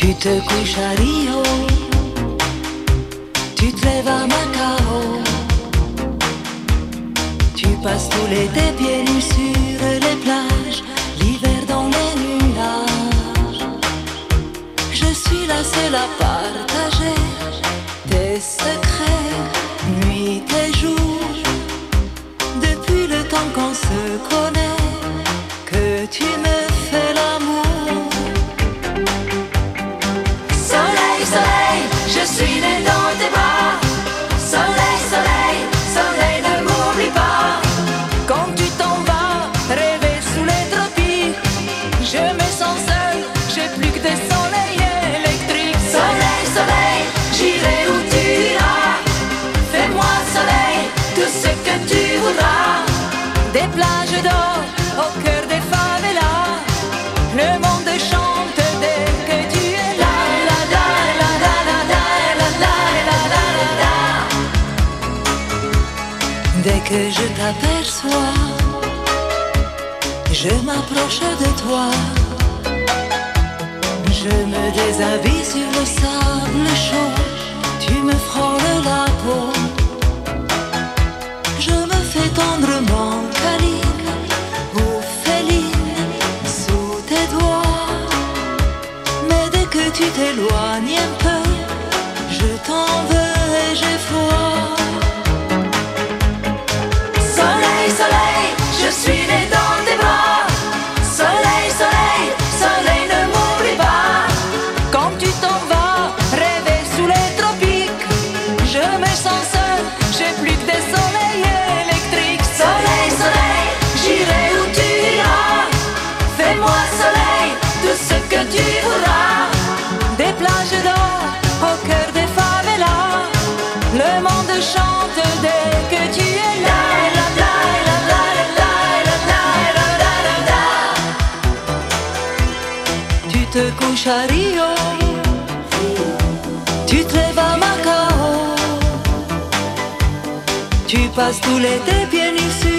Tu te couches à Rio, tu te lèves à Macao, tu passes tous les tes pieds nus sur les plages, l'hiver dans les nuages. Je suis la seule à partager. Tes secrets, nuit et que je t'aperçois, je m'approche de toi, je me déshabille sur le sable. te couches à Rio, tu te lèves à Macao, tu passes tout l'été bien issu.